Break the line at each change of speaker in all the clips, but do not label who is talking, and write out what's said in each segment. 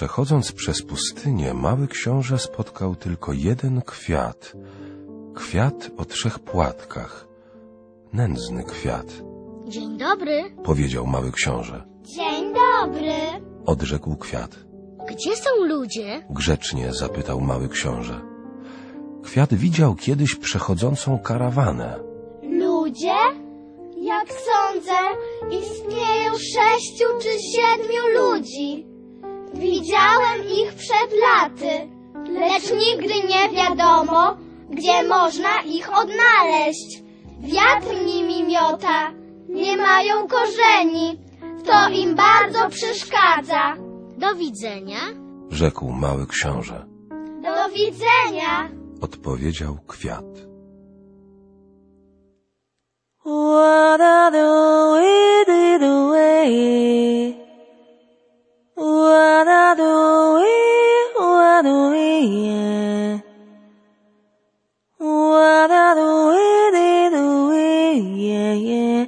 Przechodząc przez pustynię, mały książę spotkał tylko jeden kwiat. Kwiat o trzech płatkach. Nędzny kwiat,
Dzień dobry.
powiedział mały książę.
Dzień dobry.
Odrzekł kwiat.
Gdzie są ludzie?
Grzecznie zapytał mały książę. Kwiat widział kiedyś przechodzącą karawanę.
Ludzie? Jak sądzę, istnieje sześciu czy siedmiu ludzi. Widziałem ich przed laty, lecz nigdy nie wiadomo, gdzie można ich odnaleźć. Wiatr nimi miota, nie mają korzeni, to im bardzo przeszkadza. Do widzenia.
Rzekł mały książę.
Do widzenia.
Odpowiedział kwiat.
Yeah,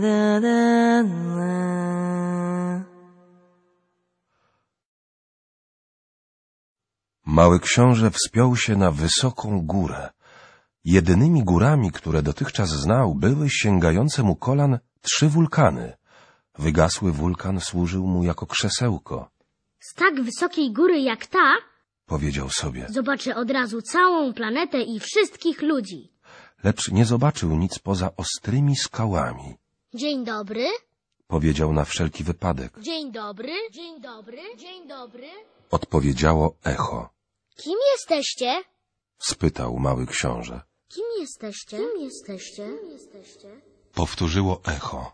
the
Mały książę wspiął się na wysoką górę. Jedynymi górami, które dotychczas znał, były sięgające mu kolan trzy wulkany. Wygasły wulkan służył mu jako krzesełko,
Z tak wysokiej góry jak ta,
powiedział sobie.
zobaczę od razu całą planetę i wszystkich ludzi.
Lecz nie zobaczył nic poza ostrymi skałami.
Dzień dobry.
Powiedział na wszelki wypadek.
Dzień dobry. Dzień dobry. Dzień dobry.
Odpowiedziało echo.
Kim jesteście?
Spytał mały książę.
Kim jesteście? Kim jesteście? Kim jesteście?
Powtórzyło echo.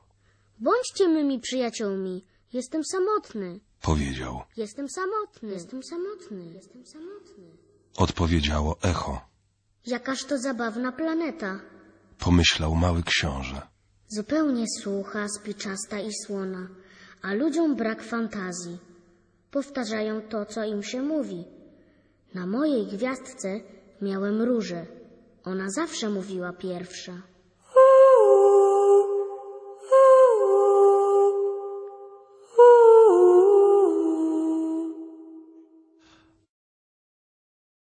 Bądźcie mymi przyjaciółmi. Jestem samotny.
Powiedział.
Jestem samotny. Jestem samotny. Jestem samotny.
Odpowiedziało echo.
Jakaż to zabawna planeta.
Pomyślał mały książę.
Zupełnie sucha, spiczasta i słona, a ludziom brak fantazji. Powtarzają to, co im się mówi. Na mojej gwiazdce miałem różę. Ona zawsze mówiła pierwsza.